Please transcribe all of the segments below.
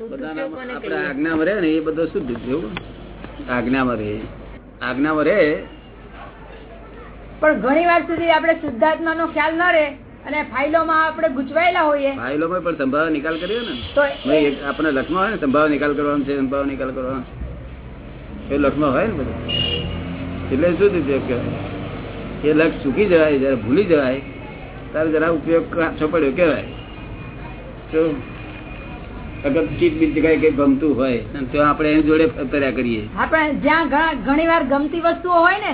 બધાના આપણે આજ્ઞામાં રહે ને એ બધો શુદ્ધ જેવું આજ્ઞામાં રહે. આજ્ઞામાં રહે. પણ ઘણી વાર સુધી આપણે શુદ્ધાત્મા નો ખ્યાલ ના રહે અને ફાઇલોમાં આપણે ગુચવાયેલા હોઈએ. ફાઇલોમાં પણ સંભાવ નિકાલ કર્યો ને? તો આપણે લખમાં હોય ને સંભાવ નિકાલ કરવાનો છે સંભાવ નિકાલ કરવાનો. એ લખમાં હોય ને બધું. એટલે શું થયું કહેવાય એ લક્ષ ચૂકી જવાય જયારે ભૂલી જવાય ત્યારે જરા ઉપયોગ કાચો પડ્યો કહેવાય. શું અગર ચીટ બીટ જગ્યાએ કઈ ગમતું હોય તો આપણે એની જોડે કર્યા કરીએ. આપણે જ્યાં ઘણી વાર ગમતી વસ્તુઓ હોય ને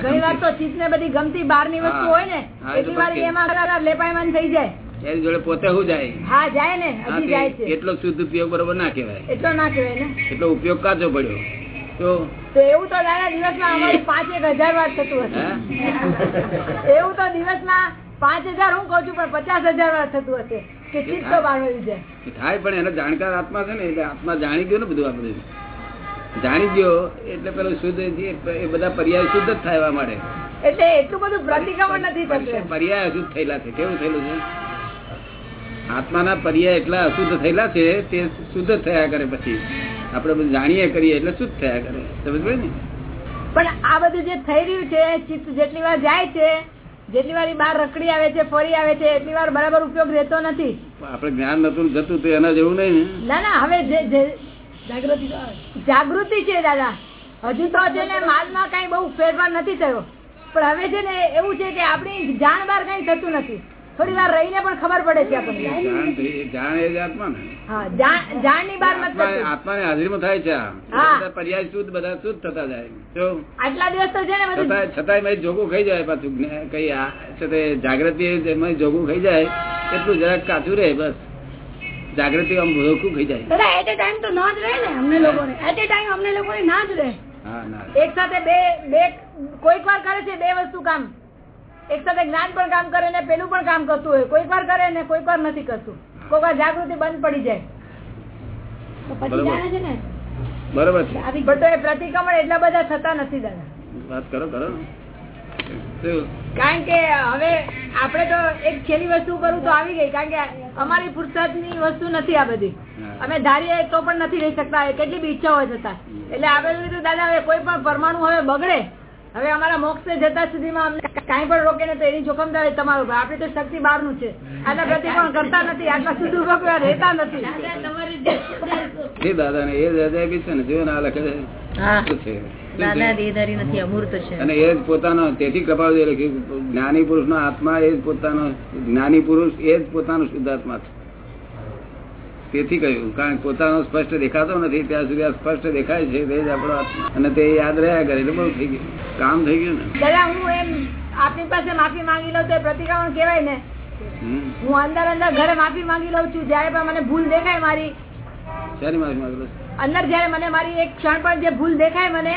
ઘણી વાર તો ચીજ ને બધી ગમતી બહારની વસ્તુ હોય ને હા, એ તો એટલી વાર એમાં લેપાયમાન થઈ જાય. એની જોડે પોતે શું જાય? હા જાય ને હજી જાય છે. એટલો શુદ્ધ ઉપયોગ બરોબર ના કહેવાય. એટલો ના કહેવાય ને. એટલો ઉપયોગ કાચો પડ્યો. તો? તો એવું તો દાદા દિવસમાં અમારે પાંચ એક હજાર વાર થતું હશે. એવું તો દિવસમાં પાંચ હજાર હું કઉ છું પણ પચાસ હજાર વાર થતું હશે. થાય. પણ એનો જાણકાર આત્મા છે ને એટલે આત્મા જાણી ગયો ને બધું આ બધું. જાણી ગયો એટલે પેલો શુદ્ધ એ બધા પર્યાય શુદ્ધ જ થવા માટે. એટલે એટલું બધું પ્રતિક્રમણ નથી થતું પર્યાય અશુદ્ધ થયેલા છે. કેવું થયેલું છે? આત્માના પર્યાય એટલા અશુદ્ધ થયેલા છે તે શુદ્ધ થયા કરે પછી. આપણે બધું જાણીએ કરીએ એટલે શુદ્ધ થયા કરે. સમજ ને? પણ આ બધું જે થઈ રહ્યું છે ચિત્ત જેટલી વાર જાય છે જેટલી વાર બહાર રખડી આવે છે ફરી આવે છે એટલી વાર બરાબર ઉપયોગ રહેતો નથી. આપણે જ્ઞાન નતું જતું તો એના જેવું નહીં ના. ના હવે જે- જે જાગૃતિ છે દાદા. હજુ તો છે ને માલમાં કઈ બહુ ફેરફાર નથી થયો. પણ હવે છે ને એવું છે કે આપણી જાણ બહાર કઈ થતું નથી. થોડી વાર રહીને પણ ખબર પડે છે આપણને જાણ એ જ આત્મા ને. જાણ બહાર આત્મા હાજરીમાં થાય છે પર્યાય શુદ્ધ બધા શુદ્ધ થતા જાય. આટલા દિવસ તો છે ને છતાંય છતાંય જોગું ખાઈ જાય પાછું. કઈ છે જાગૃતિ એમાં જોગું ખાઈ જાય એટલું જરાક કાચું રહે બસ. જાગૃતિ આમ ભોખું ખાઈ જાય. દાદા એટ એ ટાઈમ તો ના જ રહે ને અમને લોકોને. એટ એ ટાઈમ અમને લોકોને ના જ રહે. એક સાથે બે બે કોઈક વાર કરે છે બે વસ્તુ કામ. એક સાથે જ્ઞાન પણ કામ કરે ને પેલું પણ કામ કરતું હોય. કોઈક વાર કરે ને કોઈક વાર નથી કરતું. કોઈક વાર જાગૃતિ બંધ પડી જાય. બરોબર. છે ને? બરોબર છે. પણ તો એ પ્રતિક્રમણ એટલા બધા થતા નથી દાદા. વાત કરો કરો. કારણ કે હવે આપણે તો એક છેલ્લી વસ્તુ કરું તો આવી ગઈ. કારણ કે અમારી ફુરસદની વસ્તુ નથી આ બધી. અમે ધારીએ તો પણ નથી રહી શકતા. કેટલી બી ઈચ્છા હોય છતાં. એટલે આપણે દાદા હવે કોઈ પણ પરમાણુ હવે બગડે હવે અમારા મોક્ષ જતા સુધીમાં અમને કઈ પણ રોકે ને તો એની જોખમદારી તમારું આપડે તો શક્તિ બહારનું છે. આટલા પ્રતિક્રમણ કરતા નથી. આટલા શુદ્ધ રહેતા નથી. દાદા ને એ દાદા બી છે ને જો ના લખે અને એ જ પોતાનો તેથી લખ્યું જ્ઞાની પુરુષ નો આત્મા એ જ પોતાનો જ્ઞાની પુરુષ એ જ પોતાનો શુદ્ધાત્મા છે. તેથી કહ્યું કારણ પોતાનો સ્પષ્ટ દેખાતો નથી ત્યાં સુધી આ સ્પષ્ટ દેખાય છે તે જ આપણો અને તે યાદ રહ્યા કરે એટલે બહુ થઈ ગયું. કામ થઈ ગયું ને? દાદા હું એમ આપની પાસે માફી માંગી લઉં તો પ્રતિક્રમણ કહેવાય ને. હું અંદર અંદર ઘરે માફી માંગી લઉં છું જયારે પણ મને ભૂલ દેખાય મારી. શાની માફી માંગેલો અંદર જયારે મને મારી એક ક્ષણ પણ જે ભૂલ દેખાય મને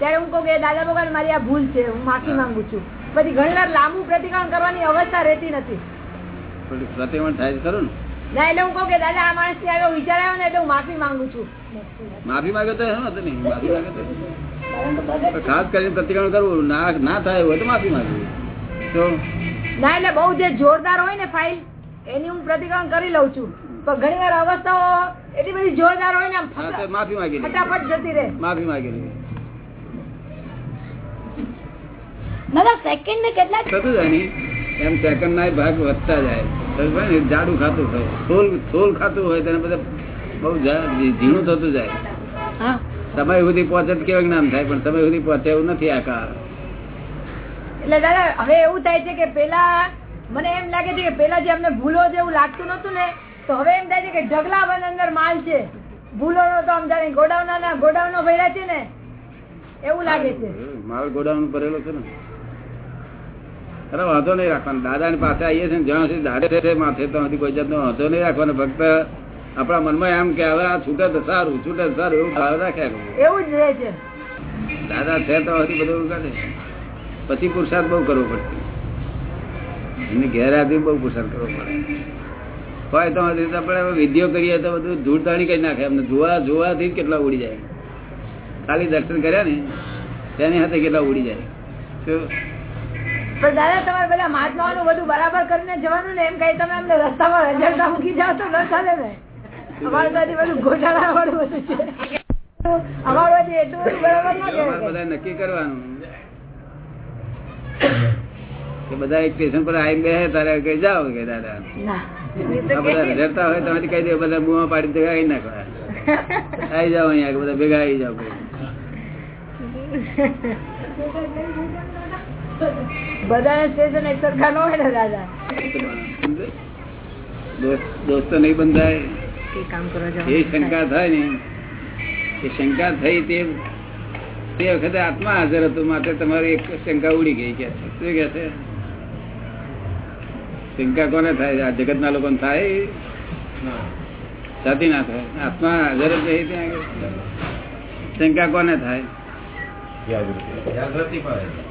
ત્યારે હું કહું કે દાદા ભગવાન મારી આ ભૂલ છે હું માફી માંગુ છું. પછી ઘણી વાર લાંબુ પ્રતિક્રમણ કરવાની અવસ્થા રહેતી નથી. પ્રતિક્રમણ થાય ખરું ને. ના એટલે હું કહું કે દાદા આ માણસથી આગળ વિચાર આવ્યો ને એટલે હું માફી માંગુ છું માફી માંગે તો એમ હતું નહીં માફી માંગે તો ખાસ કરીને પ્રતિક્રમણ કરવું ના ના થાય હોય તો માફી માંગવી તો ના એટલે બહુ જે જોરદાર હોય ને ફાઇલ એની હું પ્રતિક્રમણ કરી લઉં છું પણ ઘણી વાર અવસ્થાઓ એટલી બધી જોરદાર હોય ને આમ માફી માંગી લે. ફટાફટ જતી રહે માફી માંગી લે. દાદા સેકન્ડ ને કેટલા થતું જાય એમ સેકન્ડ ના ભાગ વધતા જાય? જાડું ખાતું હોય. થોલ થોલ ખાતું હોય તેને બધા બહુ ઝીણું થતું જાય. સમય સુધી પહોંચે કેવું જ્ઞાન થાય પણ સમય સુધી પહોંચે એવું નથી આ કાળ. એટલે દાદા હવે એવું થાય છે કે પેલા મને એમ લાગે છે કે પેલા જે અમને ભૂલો જેવું લાગતું નતું ને તો હવે એમ થાય છે કે ઢગલા બંધ અંદર માલ છે. ભૂલો નો તો જાણે ગોડાઉન ગોડાઉન ભર્યા છે ને એવું લાગે છે. માલ ગોડાઉન ભરેલો છે ને. અરે વાંધો નહીં રાખવાનો. દાદા ની પાસે આવીએ છીએ જ્યાં સુધી દાદા છે માથે સુધી કોઈ જાતનો વાંધો નહીં રાખવાનો. ફક્ત આપણા મનમાં એમ કે હવે આ છૂટે તો સારું છૂટે તો સારું એવું ભાવ રાખ્યા એવું જ રહે છે. દાદા છે તો હજી બધું કાઢે પછી પુરુષાર્થ બહુ કરવો પડશે. એની ગેરહાજરી બહુ પુરુષાર્થ કરવો પડે. હોય તો આપણે વિધિઓ કરીએ તો બધું ધૂળતાણી કરી નાખે. એમને જોવા જોવાથી કેટલા ઉડી જાય. ખાલી દર્શન કર્યા ને તેની સાથે કેટલા ઉડી જાય. પણ દાદા તમારે બધા મહાત્માઓનું બધું બરાબર કરીને જવાનું ને એમ કઈ તમે અમને રસ્તામાં રજડતા મૂકી જાઓ તો ન ચાલે ને. અમારે તો બધું ઘોટાળા વાળું બધું છે. અમારું હજી એટલું બરાબર ના બધા નક્કી કરવાનું. કે બધા એક સ્ટેશન પર આવીને બેસે તારે કઈ જાઓ કે દાદા? બધા રજડતા હોય તમારે કહી દે બધા બુઆ પાડી દે આવી નાખો આવી જાઓ અહીંયા બધા ભેગા આવી જાઓ બધાને સ્ટેશન એક સરખા ન હોય ને દાદા. દોસ્તો નહીં બંધાય. કે કામ કરવા એ શંકા થાય ને એ શંકા થઈ તે તે વખતે આત્મા હાજર હતો માટે તમારી એક શંકા ઉડી ગઈ કે છે. શું કે છે? શંકા કોને થાય? આ જગત ના લોકો થાય? સાથી ના થાય. આત્મા હાજર જ નહીં ત્યાં શંકા કોને થાય? જાગૃતિ ક-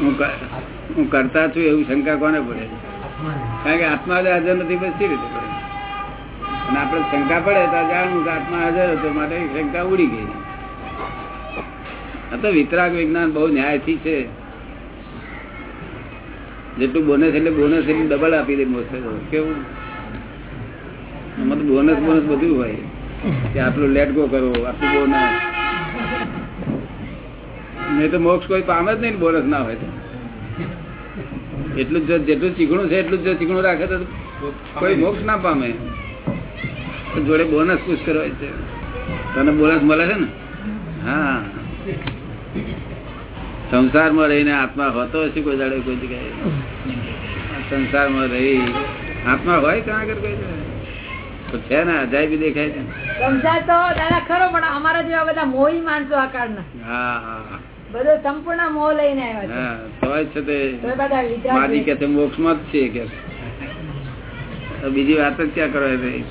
હું કરતા છું એવું શંકા કોને પડે? કારણ કે આત્મા હાજર નથી પછી રીતે પડે? અને આપણે શંકા પડે તો જાણવું કે આત્મા હાજર હતો, માટે શંકા ઉડી ગઈ. આ તો વિતરાગ વિજ્ઞાન બહુ ન્યાયથી છે. જેટલું બોનસ એટલે બોનસ એટલું ડબલ આપી દે મોસે કેવું? તો બોનસ બોનસ બધું હોય. કે આટલું લેટ ગો કરો, આટલું બોનસ નહીં તો મોક્ષ કોઈ પામે જ નહીં બોરસ ના હોય એટલું જ જેટલું ચીકણું છે એટલું જ ચીકણું રાખે તો કોઈ મોક્ષ ના પામે. જોડે બોનસ પુશ કરવાય છે તને બોનસ મળે છે ને? હા. સંસારમાં રહીને આત્મા હોતો હશે કોઈ દાડે કોઈ જગ્યાએ. આ સંસારમાં રહી આત્મા હોય ક્યાં આગળ કોઈ જગ્યાએ? તો છે ને અજાયબી દેખાય છે? સંસાર તો દાદા ખરો પણ અમારા જેવા બધા મોહી માણસો આકારના હા હા. બધો સંપૂર્ણ મોહ લઈને આવ્યો છે. તે કે તે મોક્ષમાં જ છે. કે બીજી વાત જ ક્યાં કરો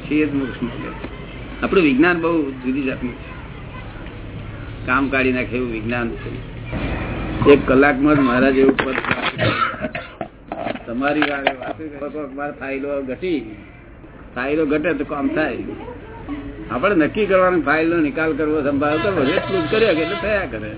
છીએ જ મોક્ષમાં આપણું વિજ્ઞાન બહુ જુદી જાતનું છે. કામ કાઢી નાખે એવું વિજ્ઞાન છે. એક કલાકમાં જ મહારાજ એવું પદ તમારી વારે વાતે મારે ફાઇલો ઘટી. ફાઇલો ઘટે તો કામ થાય. આપણે નક્કી કરવાનું ફાઇલ નો નિકાલ કરવો સંભાળ કરવો એટલું જ કર્યા કે એટલે થયા કરે.